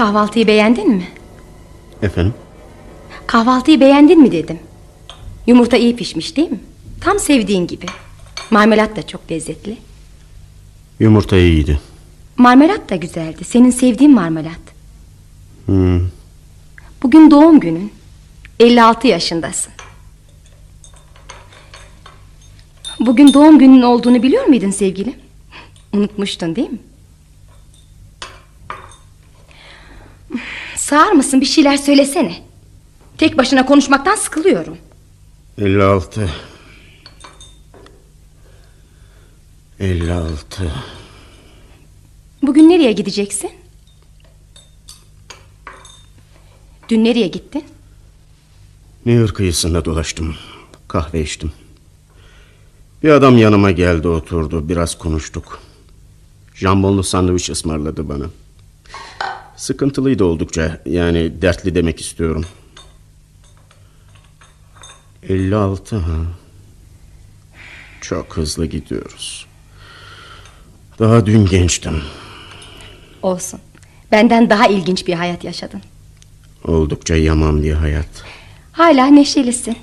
Kahvaltıyı beğendin mi? Efendim? Kahvaltıyı beğendin mi dedim. Yumurta iyi pişmiş değil mi? Tam sevdiğin gibi. Marmelat da çok lezzetli. Yumurta iyiydi. Marmelat da güzeldi. Senin sevdiğin marmelat. Hmm. Bugün doğum günün. 56 yaşındasın. Bugün doğum günün olduğunu biliyor muydun sevgilim? Unutmuştun değil mi? Sağır mısın bir şeyler söylesene. Tek başına konuşmaktan sıkılıyorum. 56. 56. Bugün nereye gideceksin? Dün nereye gittin? Nehir kıyısında dolaştım. Kahve içtim. Bir adam yanıma geldi oturdu. Biraz konuştuk. Jambonlu sandviç ısmarladı bana. Sıkıntılıydı oldukça. Yani dertli demek istiyorum. 56 ha. Çok hızlı gidiyoruz. Daha dün gençtim. Olsun. Benden daha ilginç bir hayat yaşadın. Oldukça yaman bir hayat. Hala neşelisin.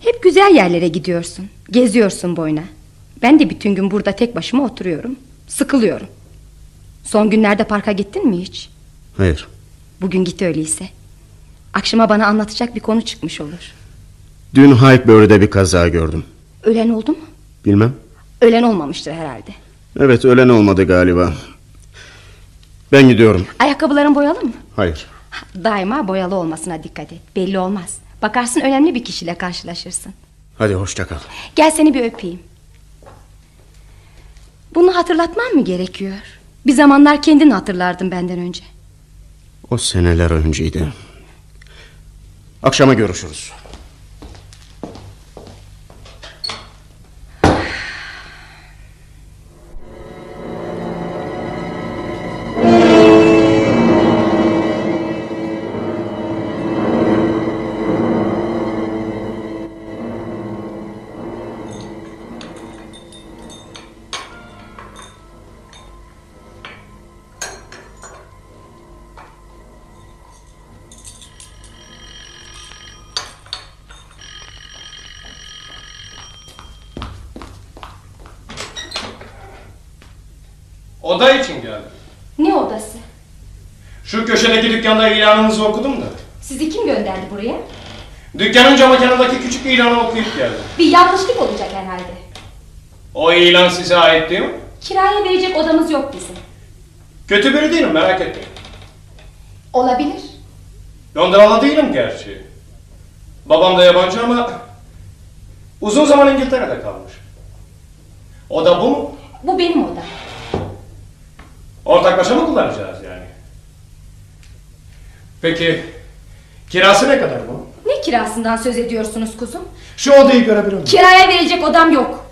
Hep güzel yerlere gidiyorsun. Geziyorsun boyuna. Ben de bütün gün burada tek başıma oturuyorum. Sıkılıyorum. Son günlerde parka gittin mi hiç? Hayır. Bugün git öyleyse. Akşama bana anlatacak bir konu çıkmış olur. Dün Highbury'de bir kaza gördüm. Ölen oldu mu? Bilmem. Ölen olmamıştır herhalde. Evet ölen olmadı galiba. Ben gidiyorum. Ayakkabıların boyalı mı? Hayır. Daima boyalı olmasına dikkat et. Belli olmaz. Bakarsın önemli bir kişiyle karşılaşırsın. Hadi hoşça kal. Gel seni bir öpeyim. Bunu hatırlatmam mı gerekiyor? Bir zamanlar kendin hatırlardın benden önce. O seneler önceydi. Akşama görüşürüz. İlanınızı okudum da. Sizi kim gönderdi buraya? Dükkanın cama kenarındaki küçük ilanı okuyup geldim. Bir yanlışlık olacak herhalde. O ilan size ait değil mi? Kiraya verecek odamız yok bizim. Kötü biri değilim merak etmeyin. Olabilir. Londralı değilim gerçi. Babam da yabancı ama uzun zaman İngiltere'de kalmış. Oda bu mu? Bu benim odam. Ortaklaşa mı kullanacağız yani? Peki kirası ne kadar bu? Ne kirasından söz ediyorsunuz kuzum? Şu odayı görebilir miyim? Kiraya verecek odam yok.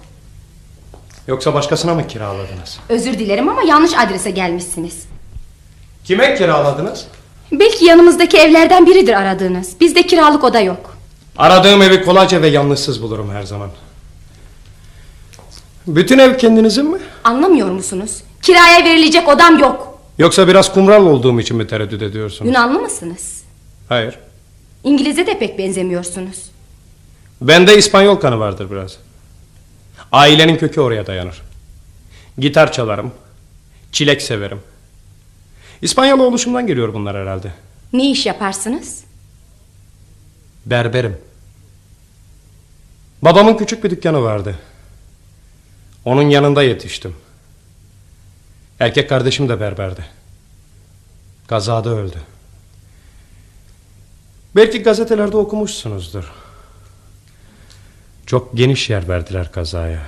Yoksa başkasına mı kiraladınız? Özür dilerim ama yanlış adrese gelmişsiniz. Kime kiraladınız? Belki yanımızdaki evlerden biridir aradığınız. Bizde kiralık oda yok. Aradığım evi kolayca ve yalnızsız bulurum her zaman. Bütün ev kendinizin mi? Anlamıyor musunuz? Kiraya verilecek odam yok. Yoksa biraz kumral olduğum için mi tereddüt ediyorsunuz? Yunanlı mısınız? Hayır. İngiliz'e de pek benzemiyorsunuz. Bende İspanyol kanı vardır biraz. Ailenin kökü oraya dayanır. Gitar çalarım. Çilek severim. İspanyol oluşumdan geliyor bunlar herhalde. Ne iş yaparsınız? Berberim. Babamın küçük bir dükkanı vardı. Onun yanında yetiştim. Erkek kardeşim de berberdi. Kazada öldü. Belki gazetelerde okumuşsunuzdur. Çok geniş yer verdiler kazaya.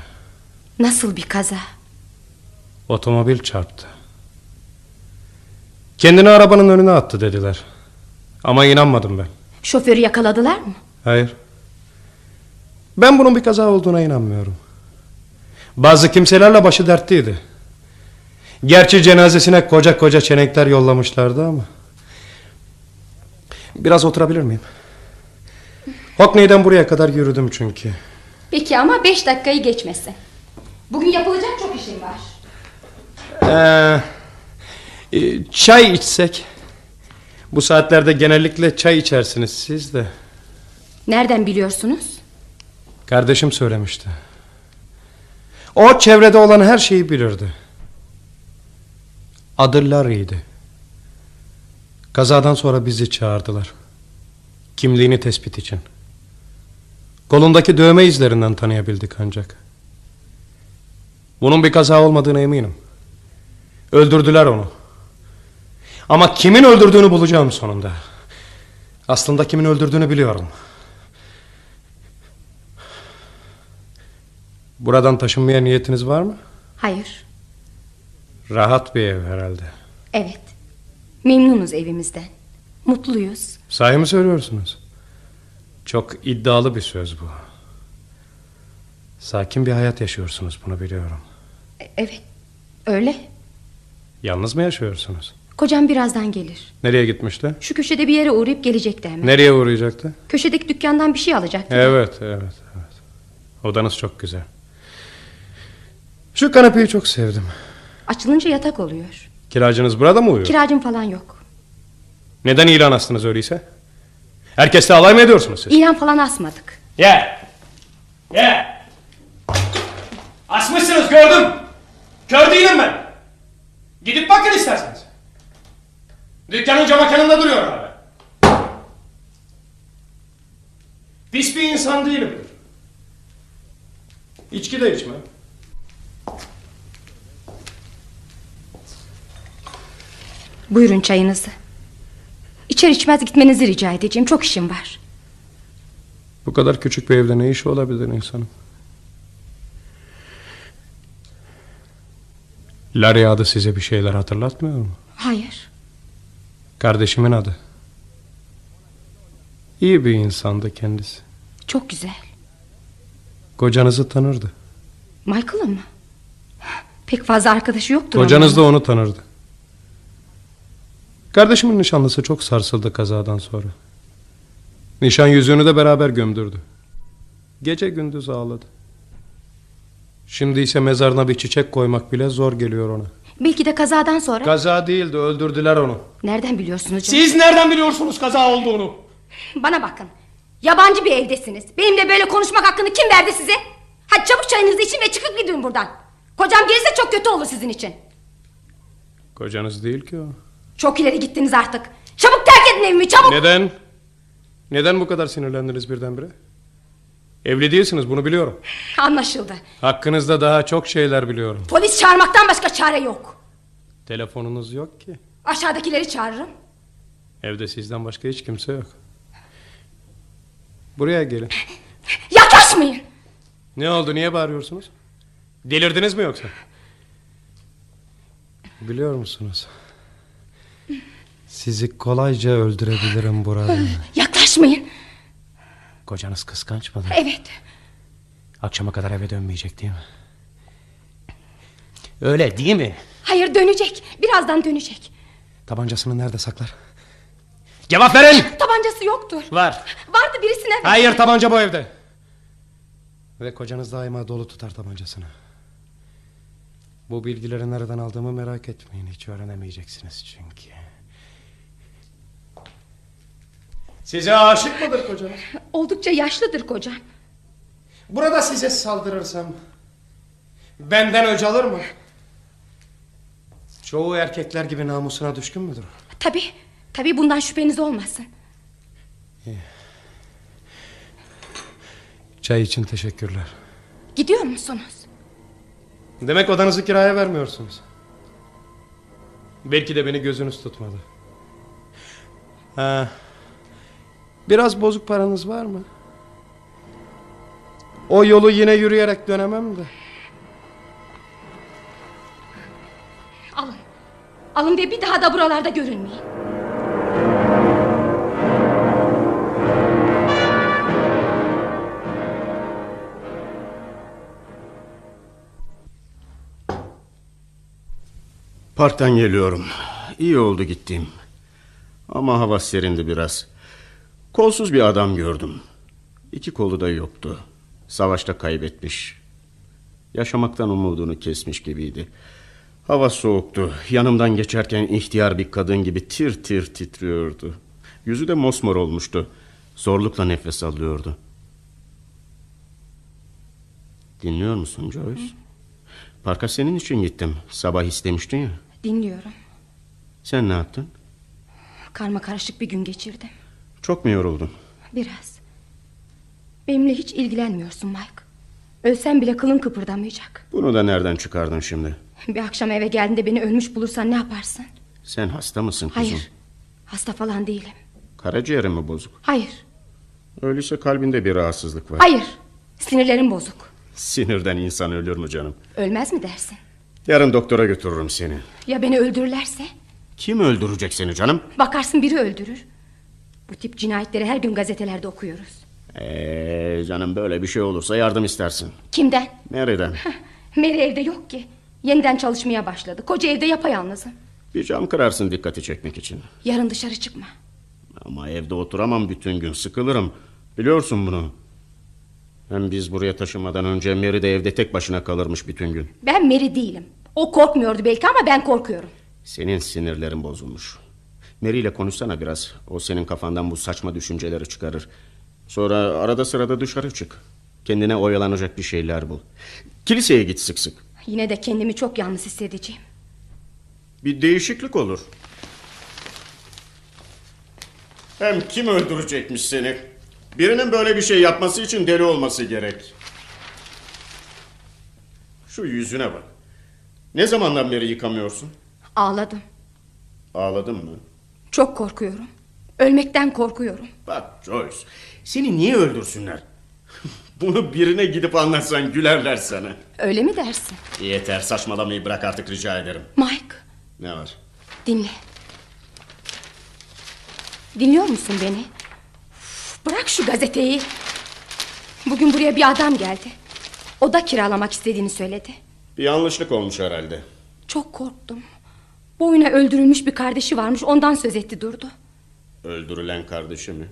Nasıl bir kaza? Otomobil çarptı. Kendini arabanın önüne attı dediler. Ama inanmadım ben. Şoförü yakaladılar mı? Hayır. Ben bunun bir kaza olduğuna inanmıyorum. Bazı kimselerle başı dertliydi. Gerçi cenazesine koca koca çenekler yollamışlardı ama. Biraz oturabilir miyim? Hockney'den buraya kadar yürüdüm çünkü. Peki ama beş dakikayı geçmesin. Bugün yapılacak çok işim var. Ee, Ee, çay içsek. Bu saatlerde genellikle çay içersiniz siz de. Nereden biliyorsunuz? Kardeşim söylemişti. O çevrede olan her şeyi bilirdi. Adı Larry'ydi. Kazadan sonra bizi çağırdılar. Kimliğini tespit için. Kolundaki dövme izlerinden tanıyabildik ancak. Bunun bir kaza olmadığına eminim. Öldürdüler onu. Ama kimin öldürdüğünü bulacağım sonunda. Aslında kimin öldürdüğünü biliyorum. Buradan taşınmaya niyetiniz var mı? Hayır. Rahat bir ev herhalde. Evet. Memnunuz evimizden. Mutluyuz. Sahi mi söylüyorsunuz? Çok iddialı bir söz bu. Sakin bir hayat yaşıyorsunuz bunu biliyorum. E- Evet. Öyle. Yalnız mı yaşıyorsunuz? Kocam birazdan gelir. Nereye gitmişti? Şu köşede bir yere uğrayıp gelecekti hemen. Nereye uğrayacaktı? Köşedeki dükkandan bir şey alacaktı. Evet, evet, evet. Odanız çok güzel. Şu kanepeyi çok sevdim. Açılınca yatak oluyor. Kiracınız burada mı uyuyor? Kiracım falan yok. Neden ilan astınız öyleyse? Herkesle alay mı ediyorsunuz siz? İlan falan asmadık. Ye! Ye! Asmışsınız gördüm. Kör değilim ben. Gidip bakın isterseniz. Dükkanın cama kenarında duruyor abi. Pis bir insan değilimdir. İçki de içmem. Buyurun çayınızı. İçer içmez gitmenizi rica edeceğim. Çok işim var. Bu kadar küçük bir evde ne işi olabilir insanın? Larry adı size bir şeyler hatırlatmıyor mu? Hayır. Kardeşimin adı. İyi bir insandı kendisi. Çok güzel. Kocanızı tanırdı. Michael'ın mı? Pek fazla arkadaşı yoktur. Kocanız da onu tanırdı. Kardeşimin nişanlısı çok sarsıldı kazadan sonra. Nişan yüzüğünü de beraber gömdürdü. Gece gündüz ağladı. Şimdi ise mezarına bir çiçek koymak bile zor geliyor ona. Belki de kazadan sonra. Kaza değildi öldürdüler onu. Nereden biliyorsunuz canım? Siz nereden biliyorsunuz kaza olduğunu? Bana bakın. Yabancı bir evdesiniz. Benimle böyle konuşmak hakkını kim verdi size? Hadi çabuk çayınızı için ve çıkıp gidin buradan. Kocam gelirse çok kötü olur sizin için. Kocanız değil ki o. Çok ileri gittiniz artık. Çabuk terk edin evimi çabuk. Neden? Neden bu kadar sinirlendiniz birdenbire? Evli değilsiniz bunu biliyorum. Anlaşıldı. Hakkınızda daha çok şeyler biliyorum. Polis çağırmaktan başka çare yok. Telefonunuz yok ki. Aşağıdakileri çağırırım. Evde sizden başka hiç kimse yok. Buraya gelin. Yaklaşmayın. Ne oldu niye bağırıyorsunuz? Delirdiniz mi yoksa? Biliyor musunuz? Sizi kolayca öldürebilirim burada. Yaklaşmayın. Kocanız kıskanç mıdır? Evet. Akşama kadar eve dönmeyecek değil mi? Öyle değil mi? Hayır dönecek. Birazdan dönecek. Tabancasını nerede saklar? Cevap verin! Tabancası yoktur. Var. Vardı birisine. Hayır tabanca bu evde. Ve kocanız daima dolu tutar tabancasını. Bu bilgileri nereden aldığımı merak etmeyin. Hiç öğrenemeyeceksiniz çünkü. Size aşık mıdır kocanız? Oldukça yaşlıdır kocam. Burada size saldırırsam benden öc alır mı? Çoğu erkekler gibi namusuna düşkün müdür? Tabi. Tabi bundan şüpheniz olmasın. Çay için teşekkürler. Gidiyor musunuz? Demek odanızı kiraya vermiyorsunuz. Belki de beni gözünüz tutmadı. Ha, biraz bozuk paranız var mı? O yolu yine yürüyerek dönemem de. Alın. Alın ve bir daha da buralarda görünmeyin. Parktan geliyorum. İyi oldu gittiğim. Ama hava serindi biraz. Kolsuz bir adam gördüm. İki kolu da yoktu. Savaşta kaybetmiş. Yaşamaktan umudunu kesmiş gibiydi. Hava soğuktu. Yanımdan geçerken ihtiyar bir kadın gibi tir tir titriyordu. Yüzü de mosmor olmuştu. Zorlukla nefes alıyordu. Dinliyor musun Joyce? Parka senin için gittim. Sabah istemiştin ya. Dinliyorum. Sen ne yaptın? Karma karışık bir gün geçirdim. Çok mu yoruldun? Biraz. Benimle hiç ilgilenmiyorsun Mike. Ölsem bile kılın kıpırdamayacak. Bunu da nereden çıkardın şimdi? Bir akşam eve geldiğinde beni ölmüş bulursan ne yaparsın? Sen hasta mısın kızım? Hayır. Hasta falan değilim. Karaciğerin mi bozuk? Hayır. Öyleyse kalbinde bir rahatsızlık var. Hayır. Sinirlerim bozuk. Sinirden insan ölür mü canım? Ölmez mi dersin? Yarın doktora götürürüm seni. Ya beni öldürürlerse? Kim öldürecek seni canım? Bakarsın biri öldürür. Bu tip cinayetleri her gün gazetelerde okuyoruz. Ee, canım böyle bir şey olursa yardım istersin. Kimden? Nereden? Mary evde yok ki. Yeniden çalışmaya başladı. Koca evde yapayalnızım. Bir cam kırarsın dikkati çekmek için. Yarın dışarı çıkma. Ama evde oturamam bütün gün sıkılırım. Biliyorsun bunu. Hem biz buraya taşınmadan önce Mary de evde tek başına kalırmış bütün gün. Ben Mary değilim. O korkmuyordu belki ama ben korkuyorum. Senin sinirlerin bozulmuş. Mary ile konuşsana biraz. O senin kafandan bu saçma düşünceleri çıkarır. Sonra arada sırada dışarı çık. Kendine oyalanacak bir şeyler bul. Kiliseye git sık sık. Yine de kendimi çok yalnız hissedeceğim. Bir değişiklik olur. Hem kim öldürecekmiş seni? Birinin böyle bir şey yapması için deli olması gerek. Şu yüzüne bak. Ne zamandan beri yıkamıyorsun? Ağladım. Ağladın mı? Çok korkuyorum. Ölmekten korkuyorum. Bak Joyce, seni niye öldürsünler? Bunu birine gidip anlatsan gülerler sana. Öyle mi dersin? Yeter saçmalamayı bırak artık rica ederim. Mike Ne var? dinle. Dinliyor musun beni? Bırak şu gazeteyi. Bugün buraya bir adam geldi. O da kiralamak istediğini söyledi. Bir yanlışlık olmuş herhalde. Çok korktum. Boyuna öldürülmüş bir kardeşi varmış ondan söz etti durdu. Öldürülen kardeşi mi?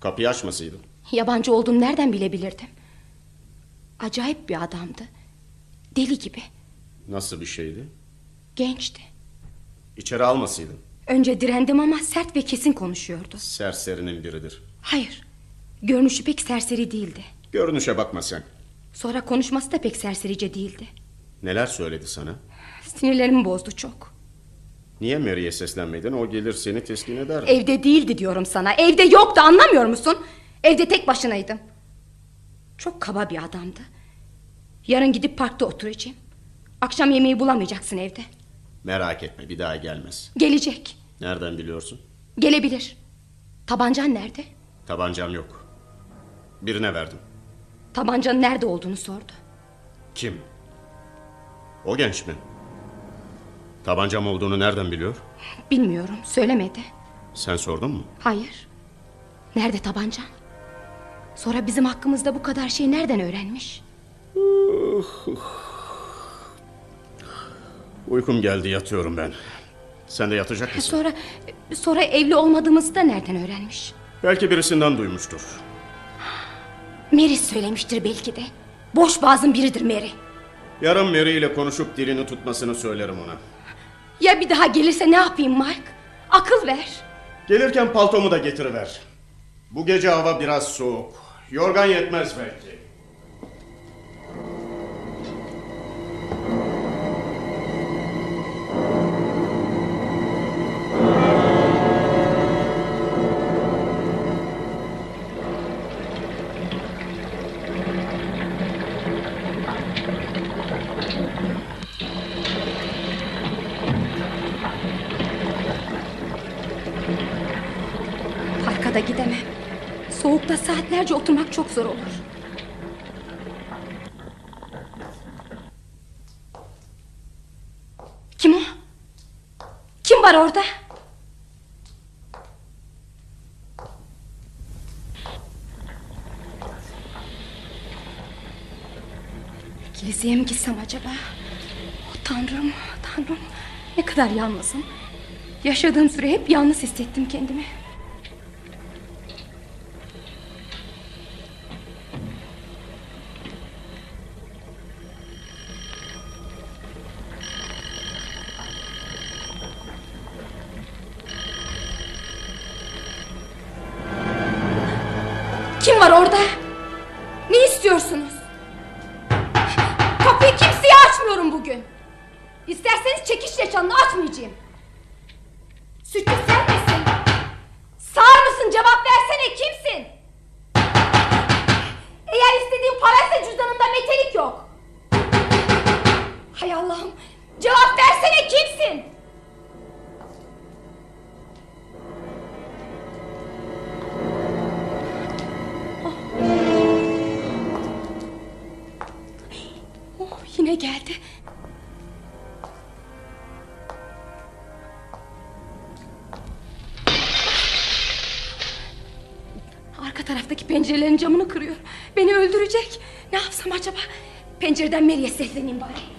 Kapıyı açmasaydın. Yabancı olduğunu nereden bilebilirdim? Acayip bir adamdı. Deli gibi. Nasıl bir şeydi? Gençti. İçeri almasaydın. Önce direndim ama sert ve kesin konuşuyordu. Serserinin biridir. Hayır. Görünüşü pek serseri değildi. Görünüşe bakma sen. Sonra konuşması da pek serserice değildi. Neler söyledi sana? Sinirlerimi bozdu çok. Niye Mary'e seslenmedin? O gelir seni teskin eder. Evde değildi diyorum sana. Evde yoktu anlamıyor musun? Evde tek başınaydım. Çok kaba bir adamdı. Yarın gidip parkta oturacağım. Akşam yemeği bulamayacaksın evde. Merak etme bir daha gelmez. Gelecek. Nereden biliyorsun? Gelebilir. Tabancan nerede? Tabancam yok. Birine verdim. Tabancanın nerede olduğunu sordu. Kim? O genç mi? Tabancam olduğunu nereden biliyor? Bilmiyorum söylemedi. Sen sordun mu? Hayır. Nerede tabancan? Sonra bizim hakkımızda bu kadar şey nereden öğrenmiş? Uykum geldi yatıyorum ben. Sen de yatacak mısın? Sonra sonra evli olmadığımızı da nereden öğrenmiş? Belki birisinden duymuştur. Mary söylemiştir belki de. Boş boğazın biridir Mary. Yarın Mary ile konuşup dilini tutmasını söylerim ona. Ya bir daha gelirse ne yapayım Mike? Akıl ver. Gelirken paltomu da getiriver. Bu gece hava biraz soğuk. Yorgan yetmez belki. Var orada? Kiliseye mi gitsem acaba? Oh, tanrım, tanrım. Ne kadar yalnızım. Yaşadığım süre hep yalnız hissettim kendimi. Kim var orada? Ne istiyorsunuz? Kapıyı kimseye açmıyorum bugün. İsterseniz çekiş açanını açmayacağım. Pencereden Mary'e sesleneyim bari.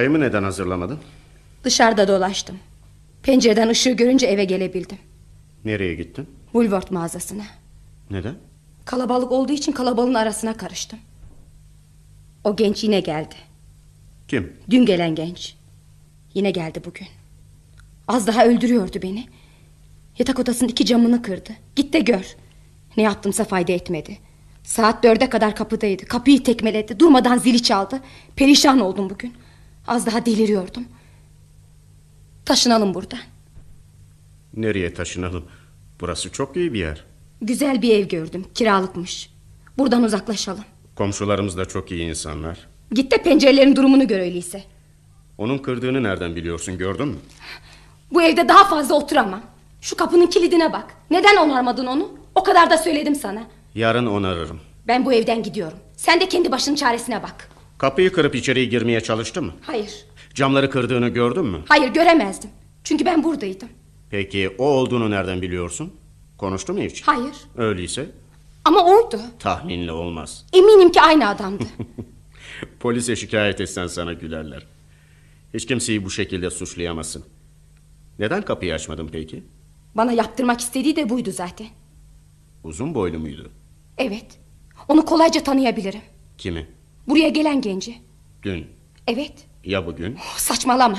Çayımı neden hazırlamadın? Dışarıda dolaştım. Pencereden ışığı görünce eve gelebildim. Nereye gittin? Woolworth mağazasına. Neden? Kalabalık olduğu için kalabalığın arasına karıştım. O genç yine geldi. Kim? Dün gelen genç. Yine geldi bugün. Az daha öldürüyordu beni. Yatak odasının iki camını kırdı. Git de gör. Ne yaptımsa fayda etmedi. Saat dörde kadar kapıdaydı. Kapıyı tekmeledi. Durmadan zili çaldı. Perişan oldum bugün. Az daha deliriyordum. Taşınalım buradan. Nereye taşınalım? Burası çok iyi bir yer. Güzel bir ev gördüm. Kiralıkmış. Buradan uzaklaşalım. Komşularımız da çok iyi insanlar. Git de pencerelerin durumunu gör öyleyse. Onun kırdığını nereden biliyorsun gördün mü? Bu evde daha fazla oturamam. Şu kapının kilidine bak. Neden onarmadın onu? O kadar da söyledim sana. Yarın onarırım. Ben bu evden gidiyorum. Sen de kendi başının çaresine bak. Kapıyı kırıp içeriye girmeye çalıştı mı? Hayır. Camları kırdığını gördün mü? Hayır göremezdim. Çünkü ben buradaydım. Peki o olduğunu nereden biliyorsun? Konuştu mu hiç? Hayır. Öyleyse Ama oydu. tahminle olmaz. Eminim ki aynı adamdı. Polise şikayet etsen sana gülerler. Hiç kimseyi bu şekilde suçlayamazsın. Neden kapıyı açmadın peki? Bana yaptırmak istediği de buydu zaten. Uzun boylu muydu? Evet. Onu kolayca tanıyabilirim. Kimi? Buraya gelen genci. Dün. Evet. Ya bugün? Oh, saçmalama.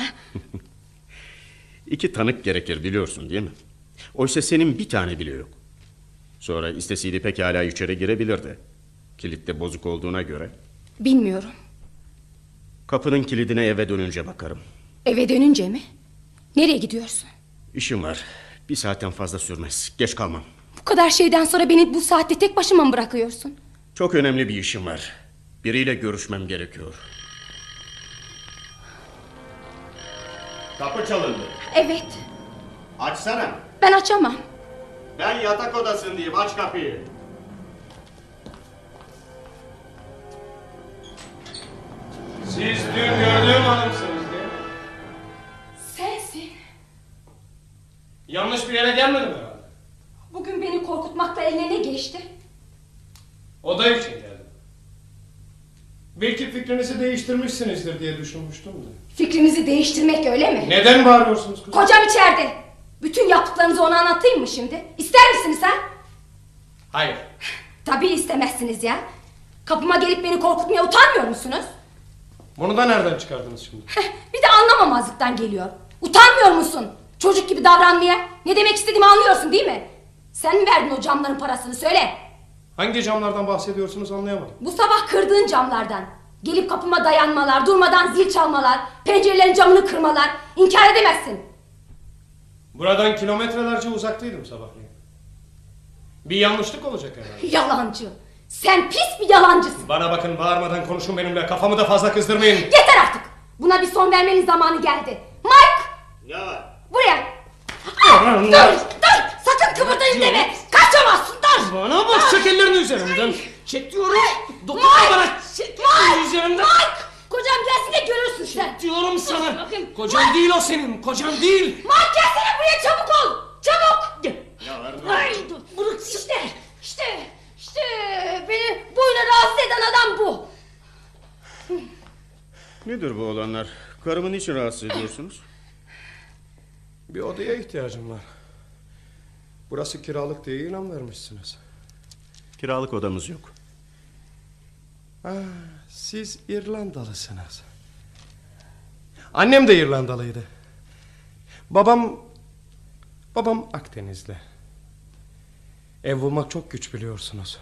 İki tanık gerekir biliyorsun değil mi? Oysa senin bir tane bile yok. Sonra isteseydi pekala içeri girebilirdi. Kilitte bozuk olduğuna göre. Bilmiyorum. Kapının kilidine eve dönünce bakarım. Eve dönünce mi? Nereye gidiyorsun? İşim var. Bir saatten fazla sürmez. Geç kalmam. Bu kadar şeyden sonra beni bu saatte tek başıma mı bırakıyorsun? Çok önemli bir işim var. Biriyle görüşmem gerekiyor. Kapı çalındı. Evet. Açsana. Ben açamam. Ben yatak odasındayım. Aç kapıyı. Siz dün gördüğüm hanımsınız değil mi? Sensin. Yanlış bir yere gelmedim herhalde. Bugün beni korkutmakla eline ne geçti? Oda için geldim. Belki fikrinizi değiştirmişsinizdir diye düşünmüştüm de. Fikrimizi değiştirmek öyle mi? Neden bağırıyorsunuz kızım? Kocam içeride. Bütün yaptıklarınızı ona anlatayım mı şimdi? İster misiniz ha? Hayır. Tabii istemezsiniz ya. Kapıma gelip beni korkutmaya utanmıyor musunuz? Bunu da nereden çıkardınız şimdi? Bir de anlamamazlıktan geliyor. Utanmıyor musun? Çocuk gibi davranmaya. Ne demek istediğimi anlıyorsun değil mi? Sen mi verdin o camların parasını söyle. Hangi camlardan bahsediyorsunuz anlayamadım. Bu sabah kırdığın camlardan. Gelip kapıma dayanmalar, durmadan zil çalmalar, pencerelerin camını kırmalar. İnkar edemezsin. Buradan kilometrelerce uzaktaydım sabahleyin. Bir yanlışlık olacak herhalde. Yalancı. Sen pis bir yalancısın. Bana bakın bağırmadan konuşun benimle. Kafamı da fazla kızdırmayın. Yeter artık. Buna bir son vermenin zamanı geldi. Mike! Ne var? Buraya. Ah, dur, dur. Sakın kıpırdayın deme. Dur. Bana bak çek ellerini üzerimden. Çek diyorum. Dokunma Mike! bana. Çek Mike! ellerini üzerimden. Mike! Kocam gelsin de görürsün sen. Diyorum sana. bakayım. Kocan değil o senin. Kocan değil. Mike gelsene buraya çabuk ol. Çabuk. Ne var? Ay, dur. Bırak işte. İşte. İşte beni böyle rahatsız eden adam bu. Nedir bu olanlar? Karımı niçin rahatsız ediyorsunuz? Bir odaya ihtiyacım var. Burası kiralık diye ilan vermişsiniz. Kiralık odamız yok. Ha, siz İrlandalısınız. Annem de İrlandalıydı. Babam babam Akdenizli. Ev bulmak çok güç biliyorsunuz.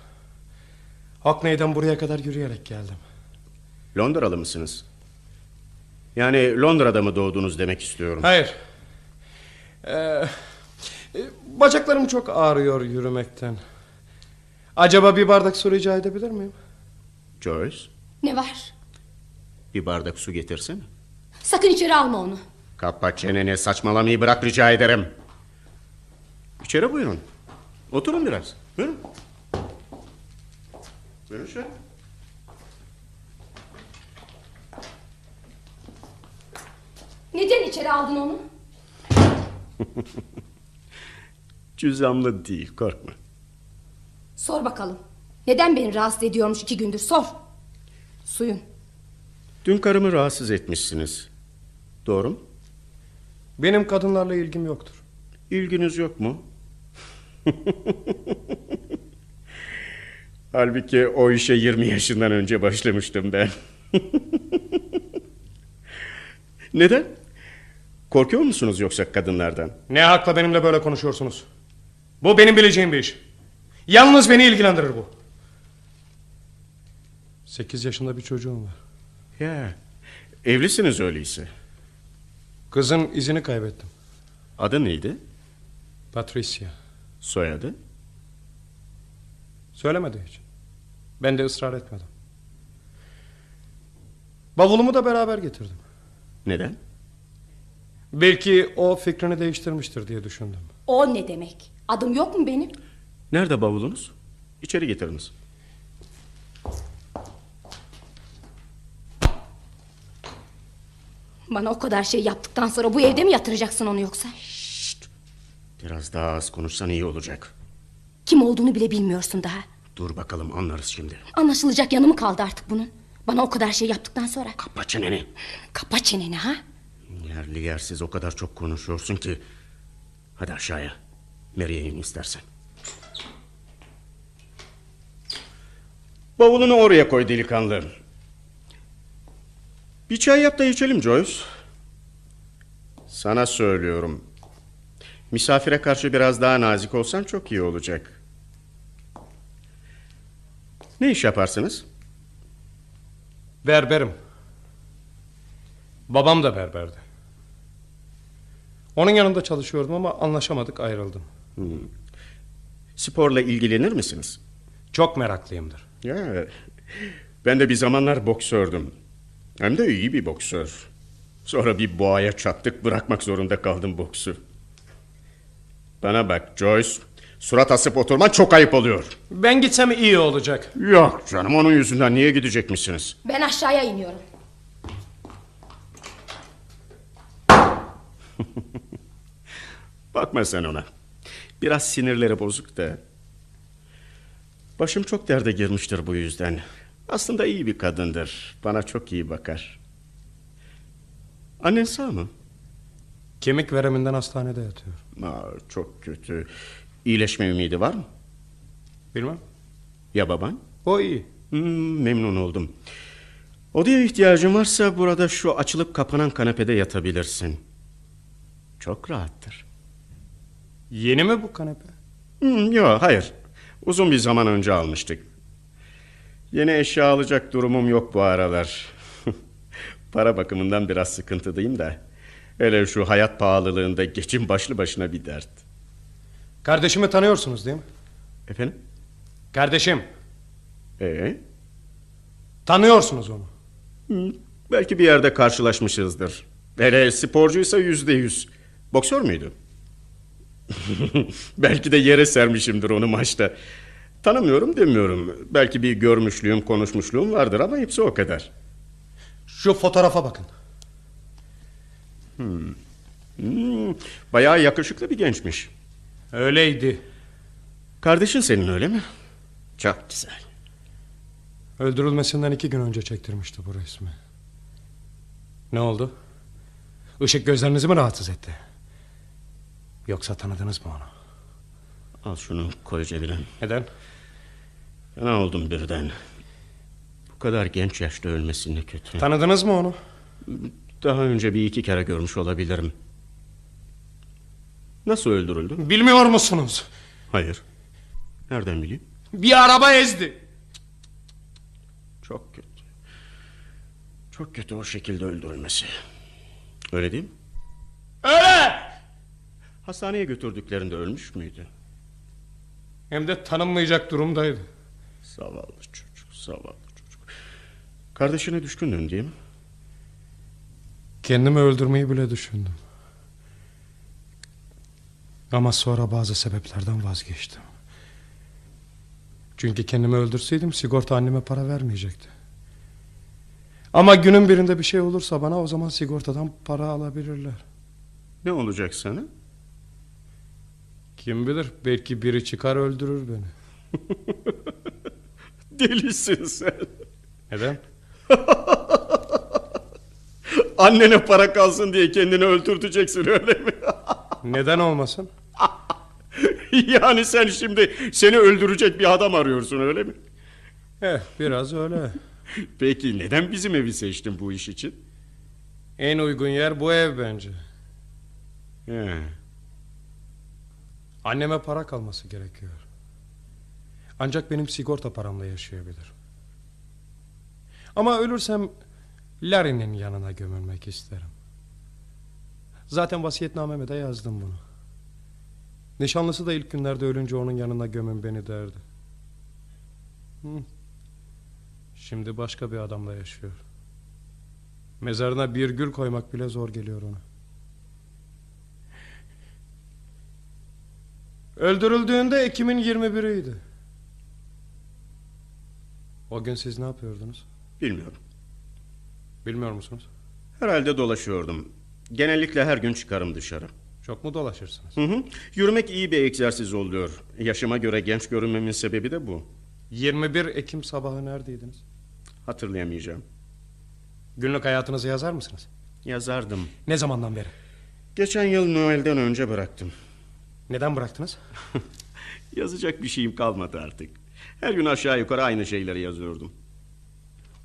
Hackney'den buraya kadar yürüyerek geldim. Londralı mısınız? Yani Londra'da mı doğdunuz demek istiyorum. Hayır. Ee, bacaklarım çok ağrıyor yürümekten. Acaba bir bardak su rica edebilir miyim? Joyce, Ne var? bir bardak su getirsene. Sakın içeri alma onu. Kapa çeneni saçmalamayı bırak rica ederim. İçeri buyurun. Oturun biraz. Buyurun. Buyurun şöyle. Neden içeri aldın onu? Cüzamlı değil korkma. Sor bakalım. Neden beni rahatsız ediyormuş iki gündür sor. Suyun. Dün karımı rahatsız etmişsiniz. Doğru mu? Benim kadınlarla ilgim yoktur. İlginiz yok mu? Halbuki o işe 20 yaşından önce başlamıştım ben. Neden? Korkuyor musunuz yoksa kadınlardan? Ne hakla benimle böyle konuşuyorsunuz? Bu benim bileceğim bir iş. Yalnız beni ilgilendirir bu. Sekiz yaşında bir çocuğum var. Ya, evlisiniz öyleyse. Kızın izini kaybettim. Adı neydi? Patricia. Soyadı? Söylemedi hiç. Ben de ısrar etmedim. Bavulumu da beraber getirdim. Neden? Belki o fikrini değiştirmiştir diye düşündüm. O ne demek? Adım yok mu benim? Nerede bavulunuz? İçeri getiriniz. Bana o kadar şey yaptıktan sonra bu evde mi yatıracaksın onu yoksa? Biraz daha az konuşsan iyi olacak. Kim olduğunu bile bilmiyorsun daha. Dur bakalım anlarız şimdi. Anlaşılacak yanı mı kaldı artık bunun? Bana o kadar şey yaptıktan sonra. Kapa çeneni. Kapa çeneni ha? Yerli yersiz o kadar çok konuşuyorsun ki. Hadi aşağıya. Mary'e istersen. Bavulunu oraya koy delikanlı. Bir çay yap da içelim Joyce. Sana söylüyorum. Misafire karşı biraz daha nazik olsan çok iyi olacak. Ne iş yaparsınız? Berberim. Babam da berberdi. Onun yanında çalışıyordum ama anlaşamadık ayrıldım. Sporla ilgilenir misiniz? Çok meraklıyımdır. Ya, ben de bir zamanlar boksördüm. Hem de iyi bir boksör. Sonra bir boğaya çattık bırakmak zorunda kaldım boksu. Bana bak Joyce. Surat asıp oturman çok ayıp oluyor. Ben gitsem iyi olacak. Yok canım onun yüzünden niye gidecekmişsiniz? Ben aşağıya iniyorum. Bakma sen ona. Biraz sinirleri bozuk da. Başım çok derde girmiştir bu yüzden. Aslında iyi bir kadındır. Bana çok iyi bakar. Annen sağ mı? Kemik vereminden hastanede yatıyor. Aa, çok kötü. İyileşme ümidi var mı? Bilmem. Ya baban? O iyi. Hmm, memnun oldum. Odaya ihtiyacın varsa burada şu açılıp kapanan kanepede yatabilirsin. Çok rahattır. Yeni mi bu kanepe? Hmm, yok hayır. Uzun bir zaman önce almıştık. Yeni eşya alacak durumum yok bu aralar. Para bakımından biraz sıkıntıdayım da. Hele şu hayat pahalılığında geçim başlı başına bir dert. Kardeşimi tanıyorsunuz değil mi? Efendim? Kardeşim. Ee? Tanıyorsunuz onu. Hmm, belki bir yerde karşılaşmışızdır. Hele sporcuysa yüzde yüz. Boksör müydü? belki de yere sermişimdir onu maçta. Tanımıyorum demiyorum. Belki bir görmüşlüğüm, konuşmuşluğum vardır ama hepsi o kadar. Şu fotoğrafa bakın. Hmm, bayağı yakışıklı bir gençmiş. Öyleydi. Kardeşin senin öyle mi? Çok güzel. Öldürülmesinden iki gün önce çektirmişti bu resmi. Ne oldu? Işık gözlerinizi mi rahatsız etti? Yoksa tanıdınız mı onu? Al şunu koy cebine. Neden? Fena oldum birden. Bu kadar genç yaşta ölmesi ne kötü. Tanıdınız mı onu? Daha önce bir iki kere görmüş olabilirim. Nasıl öldürüldü? Bilmiyor musunuz? Hayır. Nereden bileyim? Bir araba ezdi. Çok kötü. Çok kötü o şekilde öldürülmesi. Öyle değil mi? Öyle! Hastaneye götürdüklerinde ölmüş müydü? Hem de tanınmayacak durumdaydı. Zavallı çocuk, zavallı çocuk. Kardeşine düşkündün değil mi? Kendimi öldürmeyi bile düşündüm. Ama sonra bazı sebeplerden vazgeçtim. Çünkü kendimi öldürseydim sigorta anneme para vermeyecekti. Ama günün birinde bir şey olursa bana o zaman sigortadan para alabilirler. Ne olacak sana? Kim bilir belki biri çıkar öldürür beni. Delisin sen. Neden? Annene para kalsın diye kendini öldürteceksin öyle mi? Neden olmasın? yani sen şimdi seni öldürecek bir adam arıyorsun öyle mi? Eh biraz öyle. Peki neden bizim evi seçtin bu iş için? En uygun yer bu ev bence. He. Anneme para kalması gerekiyor. Ancak benim sigorta paramla yaşayabilir. Ama ölürsem Larry'nin yanına gömülmek isterim. Zaten vasiyetnameme de yazdım bunu. Nişanlısı da ilk günlerde ölünce onun yanına gömün beni derdi. Hı. Şimdi başka bir adamla yaşıyor. Mezarına bir gül koymak bile zor geliyor ona. Öldürüldüğünde Ekim'in 21'iydi. O gün siz ne yapıyordunuz? Bilmiyorum. Bilmiyor musunuz? Herhalde dolaşıyordum. Genellikle her gün çıkarım dışarı. Çok mu dolaşırsınız? Hı hı. Yürümek iyi bir egzersiz oluyor. Yaşıma göre genç görünmemin sebebi de bu. 21 Ekim sabahı neredeydiniz? Hatırlayamayacağım. Günlük hayatınızı yazar mısınız? Yazardım. Ne zamandan beri? Geçen yıl Noel'den önce bıraktım. Neden bıraktınız? Yazacak bir şeyim kalmadı artık. Her gün aşağı yukarı aynı şeyleri yazıyordum.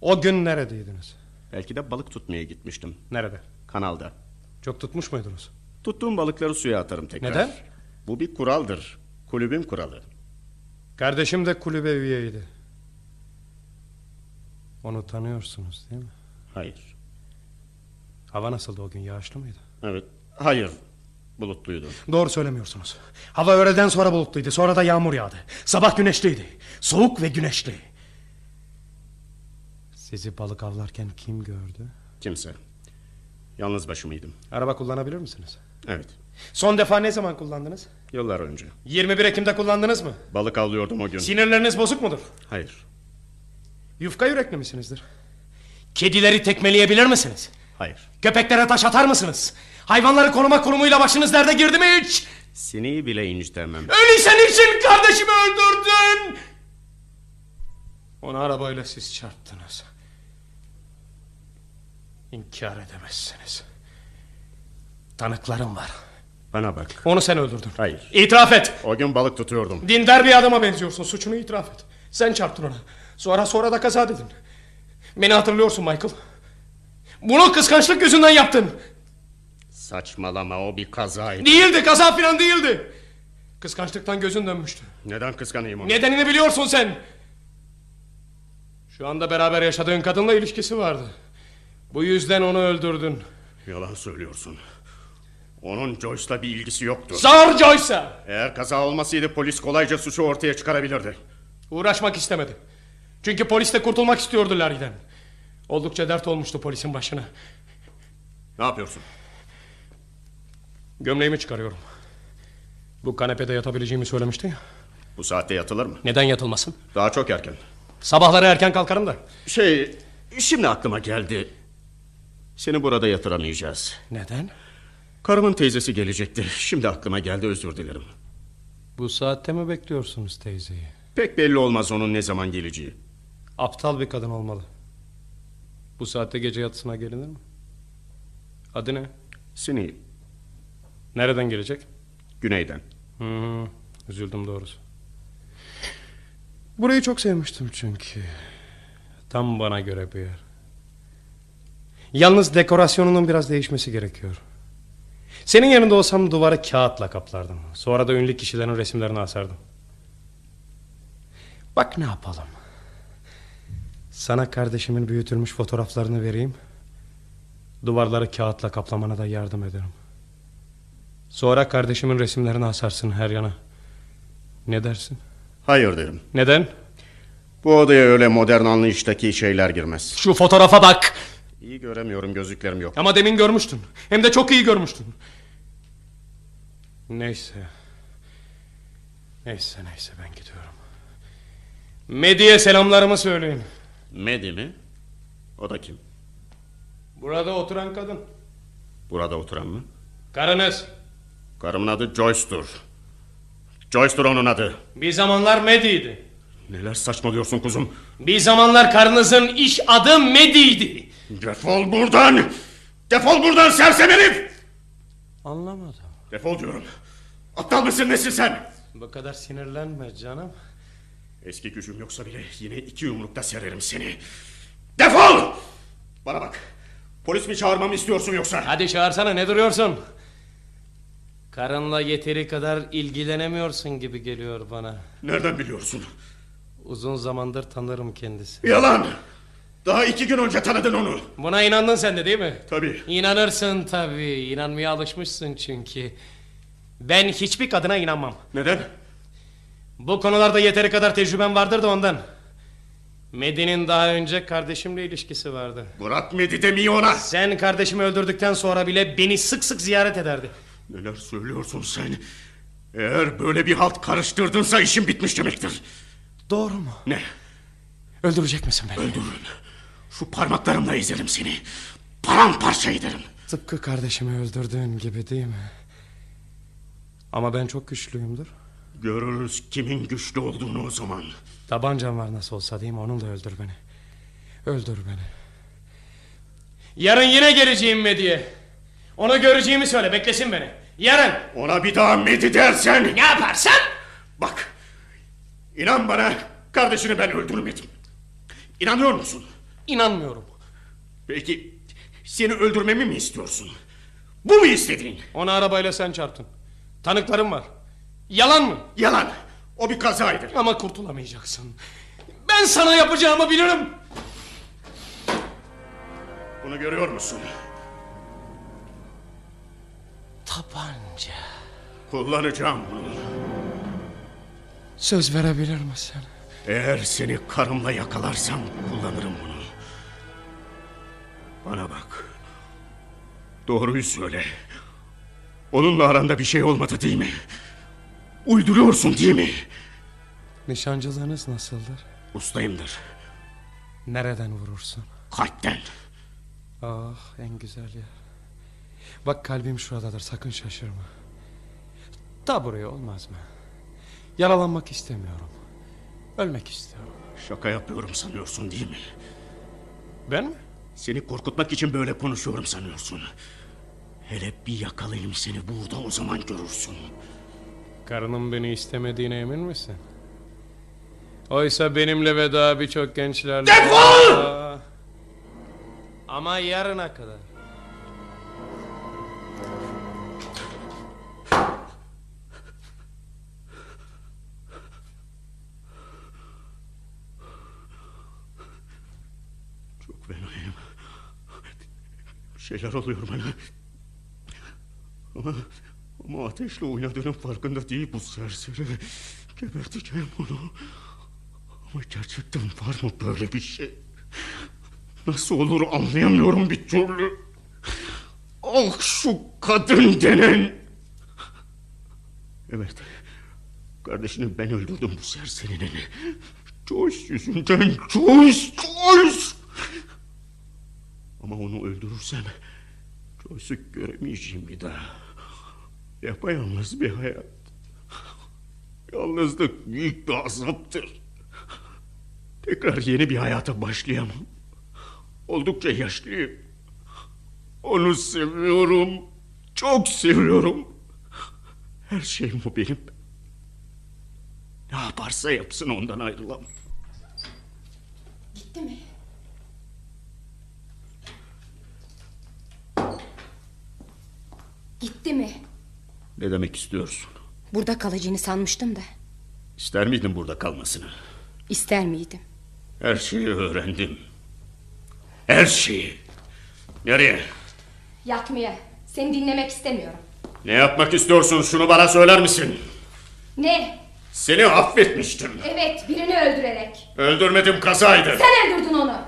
O gün neredeydiniz? Belki de balık tutmaya gitmiştim. Nerede? Kanalda. Çok tutmuş muydunuz? Tuttuğum balıkları suya atarım tekrar. Neden? Bu bir kuraldır. Kulübün kuralı. Kardeşim de kulübe üyeydi. Onu tanıyorsunuz değil mi? Hayır. Hava nasıldı o gün yağışlı mıydı? Evet. Hayır. Bulutluydu. Doğru söylemiyorsunuz. Hava öğleden sonra bulutluydu. Sonra da yağmur yağdı. Sabah güneşliydi. Soğuk ve güneşli. Sizi balık avlarken kim gördü? Kimse. Yalnız başımıydım. Araba kullanabilir misiniz? Evet. Son defa ne zaman kullandınız? Yıllar önce. 21 Ekim'de kullandınız mı? Balık avlıyordum o gün. Sinirleriniz bozuk mudur? Hayır. Yufka yürekli misinizdir? Kedileri tekmeleyebilir misiniz? Hayır. Köpeklere taş atar mısınız? Hayvanları koruma kurumuyla başınız derde girdi mi hiç? Seni bile incitemem. Öyleyse niçin kardeşimi öldürdün? Onu arabayla siz çarptınız. İnkar edemezsiniz. Tanıklarım var. Bana bak. Onu sen öldürdün. Hayır. İtiraf et. O gün balık tutuyordum. Dindar bir adama benziyorsun. Suçunu itiraf et. Sen çarptın ona. Sonra sonra da kaza dedin. Beni hatırlıyorsun Michael. Bunu kıskançlık yüzünden yaptın. Saçmalama o bir kazaydı. Değildi kaza filan değildi. Kıskançlıktan gözün dönmüştü. Neden kıskanayım onu? Nedenini biliyorsun sen. Şu anda beraber yaşadığın kadınla ilişkisi vardı. Bu yüzden onu öldürdün. Yalan söylüyorsun. Onun Joyce'la bir ilgisi yoktu. Zar Joyce'a. Eğer kaza olmasaydı polis kolayca suçu ortaya çıkarabilirdi. Uğraşmak istemedi. Çünkü polis de kurtulmak istiyordu Larry'den. Oldukça dert olmuştu polisin başına. Ne yapıyorsun? Gömleğimi çıkarıyorum. Bu kanepede yatabileceğimi söylemişti ya. Bu saatte yatılır mı? Neden yatılmasın? Daha çok erken. Sabahları erken kalkarım da. Şey, şimdi aklıma geldi. Seni burada yatıramayacağız. Neden? Karımın teyzesi gelecekti. Şimdi aklıma geldi özür dilerim. Bu saatte mi bekliyorsunuz teyzeyi? Pek belli olmaz onun ne zaman geleceği. Aptal bir kadın olmalı. Bu saatte gece yatısına gelinir mi? Adı ne? Seni Nereden gelecek? güneyden. Hı, üzüldüm doğrusu. Burayı çok sevmiştim çünkü. Tam bana göre bir yer. Yalnız dekorasyonunun biraz değişmesi gerekiyor. Senin yanında olsam duvarı kağıtla kaplardım. Sonra da ünlü kişilerin resimlerini asardım. Bak ne yapalım. Sana kardeşimin büyütülmüş fotoğraflarını vereyim. Duvarları kağıtla kaplamana da yardım ederim. Sonra kardeşimin resimlerini asarsın her yana. Ne dersin? Hayır derim. Neden? Bu odaya öyle modern anlayıştaki şeyler girmez. Şu fotoğrafa bak. İyi göremiyorum gözlüklerim yok. Ama demin görmüştün. Hem de çok iyi görmüştün. Neyse. Neyse neyse ben gidiyorum. Medi'ye selamlarımı söyleyin. Medi mi? O da kim? Burada oturan kadın. Burada oturan mı? Karınız. Karımın adı Joyce'dur. Joyce'dur onun adı. Bir zamanlar Medi'ydi. Neler saçmalıyorsun kuzum? Bir zamanlar karınızın iş adı Medi'ydi. Defol buradan! Defol buradan sersem herif! Anlamadım. Defol diyorum. Aptal mısın nesin sen? Bu kadar sinirlenme canım. Eski gücüm yoksa bile yine iki yumrukta sererim seni. Defol! Bana bak. Polis mi çağırmamı istiyorsun yoksa? Hadi çağırsana ne duruyorsun? Karınla yeteri kadar ilgilenemiyorsun gibi geliyor bana. Nereden biliyorsun? Uzun zamandır tanırım kendisi. Yalan! Daha iki gün önce tanıdın onu. Buna inandın sen de değil mi? Tabii. İnanırsın tabii. İnanmaya alışmışsın çünkü. Ben hiçbir kadına inanmam. Neden? Bu konularda yeteri kadar tecrübem vardır da ondan. Medi'nin daha önce kardeşimle ilişkisi vardı. Bırak Medi demeyi ona. Sen kardeşimi öldürdükten sonra bile beni sık sık ziyaret ederdi. Neler söylüyorsun sen? Eğer böyle bir halt karıştırdınsa işim bitmiş demektir. Doğru mu? Ne? Öldürecek misin beni? Öldürün. Şu parmaklarımla ezerim seni. Paramparça ederim. Tıpkı kardeşimi öldürdüğün gibi değil mi? Ama ben çok güçlüyümdür. Görürüz kimin güçlü olduğunu o zaman. Tabancam var nasıl olsa değil mi? Onunla öldür beni. Öldür beni. Yarın yine geleceğim Medi'ye. Onu göreceğimi söyle beklesin beni. Yarın. Ona bir daha Medi dersen... Ne yaparsan? Bak. İnan bana kardeşini ben öldürmedim. İnanıyor musun? İnanmıyorum. Peki seni öldürmemi mi istiyorsun? Bu mu istediğin? Onu arabayla sen çarptın. Tanıklarım var. Yalan mı? Yalan. O bir kazaydı. Ama kurtulamayacaksın. Ben sana yapacağımı bilirim. Bunu görüyor musun? Tabanca. Kullanacağım bunu. Söz verebilir misin? Eğer seni karımla yakalarsam kullanırım bunu. Bana bak. Doğruyu söyle. Onunla aranda bir şey olmadı değil mi? Uyduruyorsun değil mi? Nişancılığınız nasıldır? Ustayımdır. Nereden vurursun? Kalpten. Ah en güzel yer. Bak kalbim şuradadır sakın şaşırma. Ta buraya olmaz mı? Yaralanmak istemiyorum. Ölmek istiyorum. Şaka yapıyorum sanıyorsun değil mi? Ben mi? Seni korkutmak için böyle konuşuyorum sanıyorsun. Hele bir yakalayayım seni burada o zaman görürsün. Karının beni istemediğine emin misin? Oysa benimle ve daha birçok gençlerle... Defol! Ama yarına kadar. Şeyler oluyor bana. Ama, ama ateşle oynadığının farkında değil bu serseri. Geberteceğim onu. Ama gerçekten var mı böyle bir şey? Nasıl olur anlayamıyorum bir türlü. Ah şu kadın denen. Evet. Kardeşini ben öldürdüm bu serserinin. Joyce yüzünden Joyce, Joyce. Ama onu öldürürsem Joyce'u göremeyeceğim bir daha. Yapayalnız bir hayat. Yalnızlık büyük bir azaptır. Tekrar yeni bir hayata başlayamam. Oldukça yaşlıyım. Onu seviyorum. Çok seviyorum. Her şeyim o benim. Ne yaparsa yapsın ondan ayrılamam. Gitti mi? Gitti mi? Ne demek istiyorsun? Burada kalacağını sanmıştım da. İster miydin burada kalmasını? İster miydim? Her şeyi öğrendim. Her şeyi. Nereye? Yatmaya. Seni dinlemek istemiyorum. Ne yapmak istiyorsun şunu bana söyler misin? Ne? Seni affetmiştim. Evet birini öldürerek. Öldürmedim kazaydı. Sen öldürdün onu.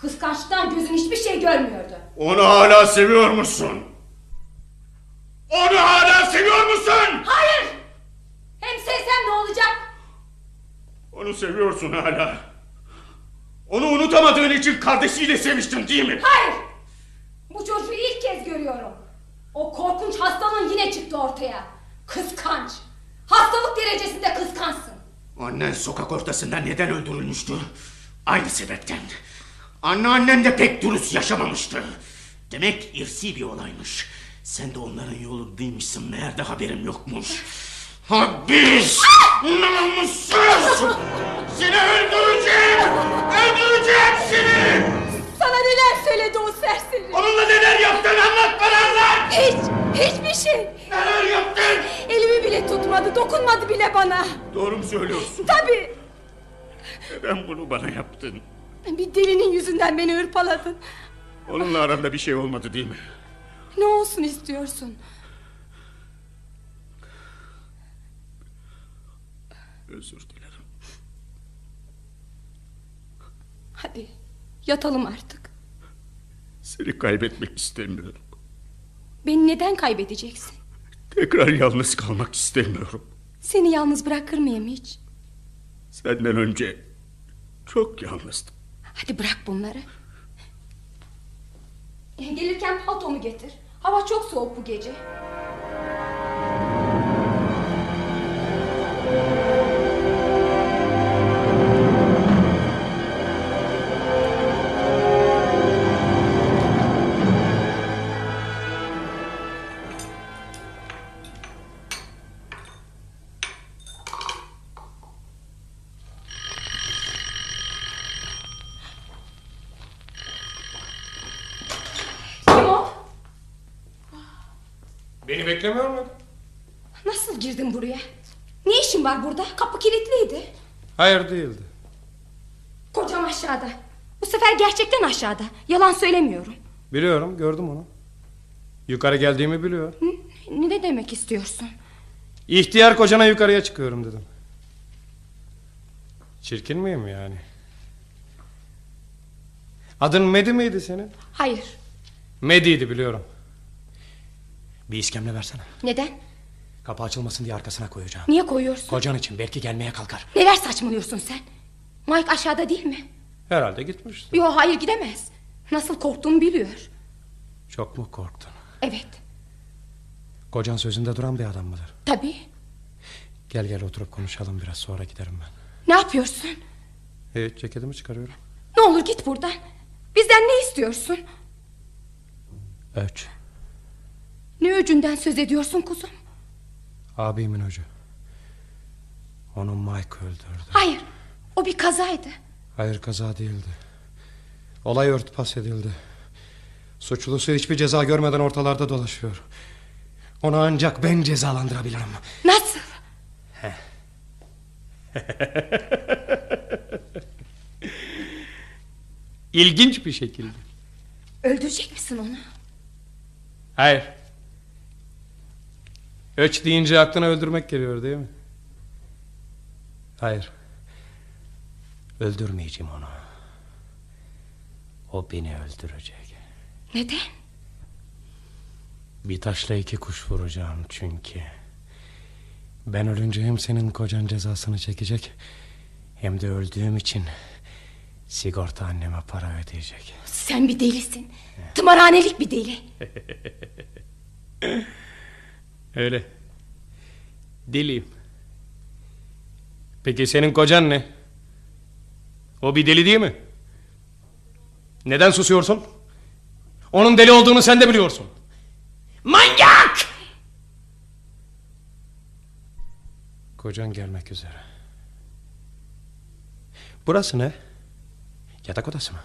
Kıskançlıktan gözün hiçbir şey görmüyordu. Onu hala seviyor musun? Onu hala seviyor musun? Hayır! Hem sevsem ne olacak? Onu seviyorsun hala. Onu unutamadığın için kardeşiyle sevmiştin değil mi? Hayır! Bu çocuğu ilk kez görüyorum. O korkunç hastalığın yine çıktı ortaya. Kıskanç. Hastalık derecesinde kıskançsın. Annen sokak ortasında neden öldürülmüştü? Aynı sebepten. Anneannen de pek dürüst yaşamamıştı. Demek irsi bir olaymış. Sen de onların yolu değilmişsin meğer de haberim yokmuş. Habis! Namussuz! Seni öldüreceğim! Öldüreceğim seni! Sana neler söyledi o serseri? Onunla neler yaptın anlat bana anlat! Hiç, hiçbir şey. Neler yaptın? Elimi bile tutmadı, dokunmadı bile bana. Doğru mu söylüyorsun? Tabii. Neden bunu bana yaptın? Bir delinin yüzünden beni hırpaladın. Onunla aranda bir şey olmadı değil mi? Ne olsun istiyorsun? Özür dilerim. Hadi yatalım artık. Seni kaybetmek istemiyorum. Beni neden kaybedeceksin? Tekrar yalnız kalmak istemiyorum. Seni yalnız bırakır mıyım hiç? Senden önce çok yalnızdım. Hadi bırak bunları. Gelirken paltomu getir. Hava çok soğuk bu gece. Beklemiyor muydun? Nasıl girdin buraya? Ne işin var burada? Kapı kilitliydi. Hayır değildi. Kocam aşağıda. Bu sefer gerçekten aşağıda. Yalan söylemiyorum. Biliyorum gördüm onu. Yukarı geldiğimi biliyor. Ne, ne demek istiyorsun? İhtiyar kocana yukarıya çıkıyorum dedim. Çirkin miyim yani? Adın Medi miydi senin? Hayır. Medi'ydi biliyorum. Bir iskemle versene. Neden? Kapı açılmasın diye arkasına koyacağım. Niye koyuyorsun? Kocan için belki gelmeye kalkar. Neler saçmalıyorsun sen? Mike aşağıda değil mi? Herhalde gitmiştir. Yo hayır gidemez. Nasıl korktuğumu biliyor. Çok mu korktun? Evet. Kocan sözünde duran bir adam mıdır? Tabii. Gel gel oturup konuşalım biraz sonra giderim ben. Ne yapıyorsun? Evet ceketimi çıkarıyorum. Ne olur git buradan. Bizden ne istiyorsun? Öç. Ne öcünden söz ediyorsun kuzum? Abimin öcü. Onu Mike öldürdü. Hayır, o bir kazaydı. Hayır kaza değildi. Olay örtbas edildi. Suçlusu hiçbir ceza görmeden ortalarda dolaşıyor. Onu ancak ben cezalandırabilirim. Nasıl? İlginç bir şekilde. Öldürecek misin onu? Hayır. Öç deyince aklına öldürmek geliyor değil mi? Hayır. Öldürmeyeceğim onu. O beni öldürecek. Neden? Bir taşla iki kuş vuracağım çünkü. Ben ölünce hem senin kocan cezasını çekecek... ...hem de öldüğüm için... ...sigorta anneme para ödeyecek. Sen bir delisin. Tımarhanelik bir deli. Öyle. Deliyim. Peki senin kocan ne? O bir deli değil mi? Neden susuyorsun? Onun deli olduğunu sen de biliyorsun. Manyak! Kocan gelmek üzere. Burası ne? Yatak odası mı?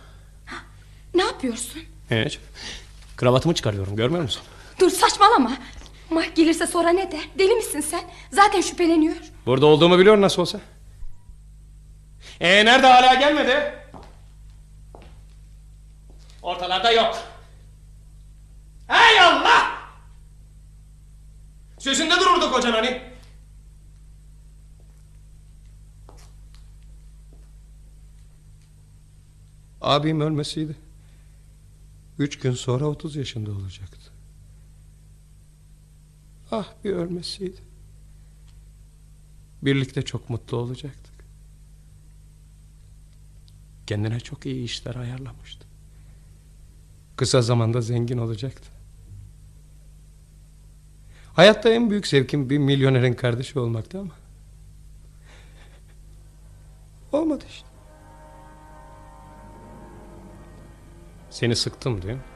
Ne yapıyorsun? Evet. Kravatımı çıkarıyorum görmüyor musun? Dur saçmalama. Mike gelirse sonra ne der? Deli misin sen? Zaten şüpheleniyor. Burada olduğumu biliyor nasıl olsa. Ee nerede hala gelmedi? Ortalarda yok. Hay Allah! Sözünde dururdu kocan hani. Abim ölmesiydi. Üç gün sonra otuz yaşında olacaktı. Ah bir ölmesiydi. Birlikte çok mutlu olacaktık. Kendine çok iyi işler ayarlamıştı. Kısa zamanda zengin olacaktı. Hayatta en büyük zevkim bir milyonerin kardeşi olmaktı ama... Olmadı işte. Seni sıktım değil mi?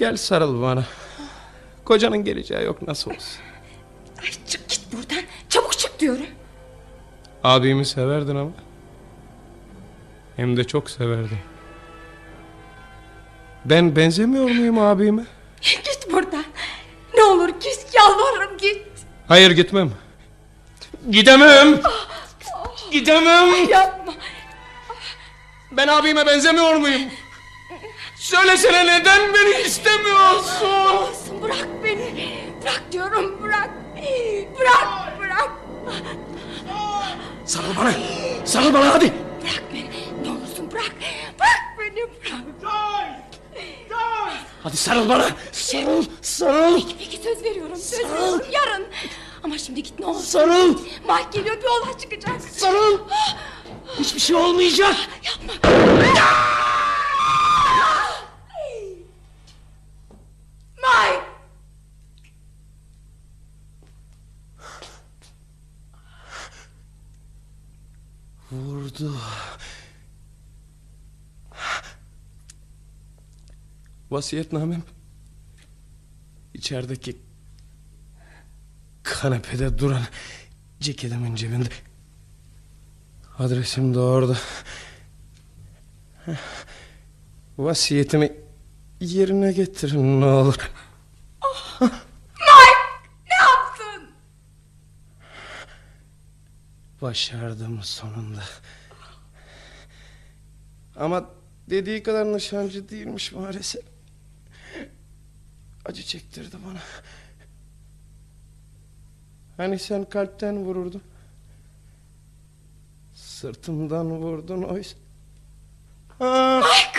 Gel sarıl bana. Kocanın geleceği yok nasıl olsun. Ay çık git buradan. Çabuk çık diyorum. Abimi severdin ama. Hem de çok severdin. Ben benzemiyor muyum abime? Git buradan. Ne olur git yalvarırım git. Hayır gitmem. Gidemem. Gidemem. Yapma. Ben abime benzemiyor muyum? Söylesene neden beni istemiyorsun? Olsun bırak beni. Bırak diyorum bırak. Bırak bırak. Sarıl bana. Sarıl bana hadi. Bırak beni. Ne olursun bırak. Bırak beni bırak. Hadi sarıl bana. Sarıl. Sarıl. Peki söz veriyorum söz veriyorum yarın. Ama şimdi git ne olur. Sarıl. Mike geliyor bir olay çıkacak. Sarıl. Hiçbir şey olmayacak. Yapma. Mike. Vurdu. Vasiyetnamem içerideki kanepede duran ceketimin cebinde. Adresim de orada. Vasiyetimi yerine getirin ne olur. Mike ne yaptın? Başardım sonunda. Ama dediği kadar nişancı değilmiş maalesef. Acı çektirdi bana. Hani sen kalpten vururdun. Sırtımdan vurdun oysa. Ah! Mike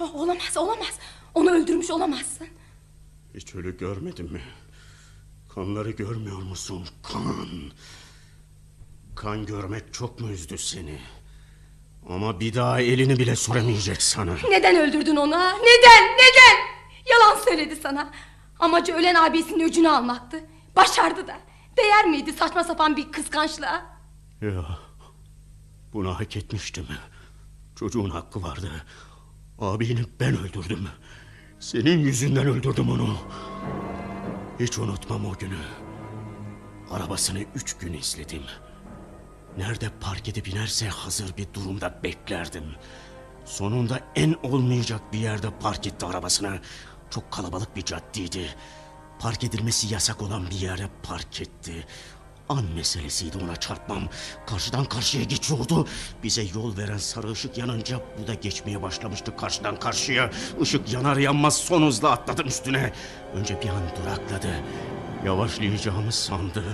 Ah, Olamaz olamaz. Onu öldürmüş olamazsın. Hiç ölü görmedin mi? Kanları görmüyor musun? Kan. Kan görmek çok mu üzdü seni? Ama bir daha elini bile süremeyecek sana. Neden öldürdün onu ha? Neden? Neden? Yalan söyledi sana. Amacı ölen abisinin öcünü almaktı. Başardı da. Değer miydi saçma sapan bir kıskançlığa? Ya bunu hak etmiştim. Çocuğun hakkı vardı. Abini ben öldürdüm. Senin yüzünden öldürdüm onu. Hiç unutmam o günü. Arabasını üç gün izledim. Nerede park edip inerse hazır bir durumda beklerdim. Sonunda en olmayacak bir yerde park etti arabasını. Çok kalabalık bir caddeydi. Park edilmesi yasak olan bir yere park etti. An meselesiydi ona çarpmam. Karşıdan karşıya geçiyordu. Bize yol veren sarı ışık yanınca bu da geçmeye başlamıştı karşıdan karşıya. Işık yanar yanmaz son hızla atladım üstüne. Önce bir an durakladı. Yavaşlayacağımı sandı.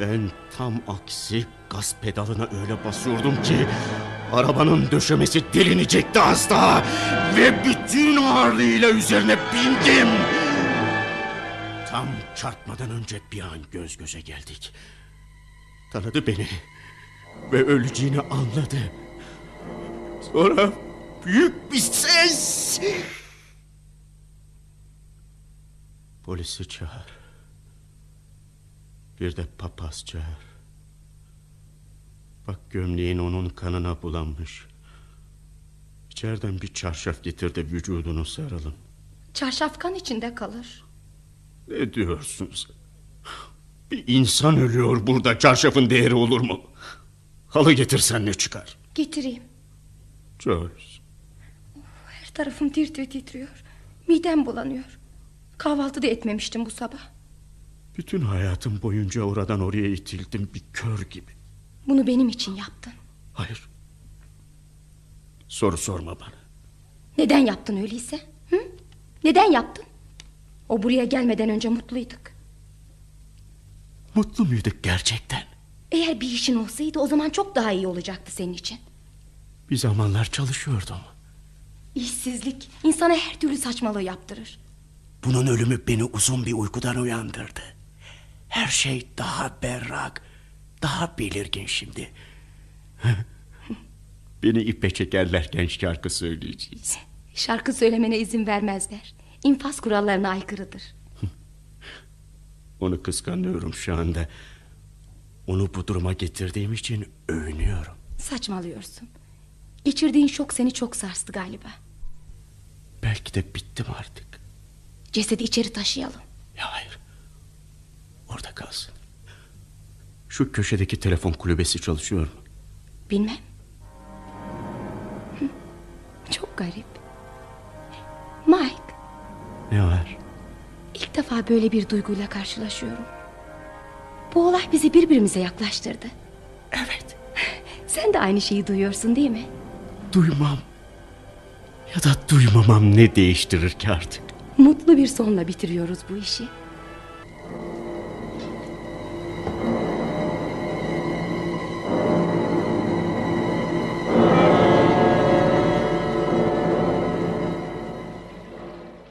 Ben tam aksi gaz pedalına öyle basıyordum ki... ...arabanın döşemesi delinecekti az daha. Ve bütün ağırlığıyla üzerine bindim. Tam çarpmadan önce bir an göz göze geldik. Tanıdı beni. Ve öleceğini anladı. Sonra büyük bir ses... Polisi çağır. Bir de papaz çağır. Bak gömleğin onun kanına bulanmış. İçeriden bir çarşaf getir de vücudunu saralım. Çarşaf kan içinde kalır. Ne diyorsun sen? Bir insan ölüyor burada çarşafın değeri olur mu? Halı getirsen ne çıkar? Getireyim. Joyce. Her tarafım tir tir titriyor. Midem bulanıyor. Kahvaltı da etmemiştim bu sabah. Bütün hayatım boyunca oradan oraya itildim bir kör gibi. Bunu benim için yaptın. Hayır. Soru sorma bana. Neden yaptın öyleyse? Hı? Neden yaptın? O buraya gelmeden önce mutluyduk. Mutlu muyduk gerçekten? Eğer bir işin olsaydı o zaman çok daha iyi olacaktı senin için. Bir zamanlar çalışıyordum. İşsizlik insana her türlü saçmalığı yaptırır. Bunun ölümü beni uzun bir uykudan uyandırdı. Her şey daha berrak, daha belirgin şimdi. beni ipe çekerlerken şarkı söyleyeceğiz. Şarkı söylemene izin vermezler. İnfaz kurallarına aykırıdır. Onu kıskanıyorum şu anda. Onu bu duruma getirdiğim için övünüyorum. Saçmalıyorsun. Geçirdiğin şok seni çok sarstı galiba. Belki de bittim artık. Cesedi içeri taşıyalım. Ya hayır. Orada kalsın. Şu köşedeki telefon kulübesi çalışıyor mu? Bilmem. Çok garip. Mike, Ne var? İlk defa böyle bir duyguyla karşılaşıyorum. Bu olay bizi birbirimize yaklaştırdı. Evet. Sen de aynı şeyi duyuyorsun değil mi? Duymam. Ya da duymamam ne değiştirir ki artık? Mutlu bir sonla bitiriyoruz bu işi.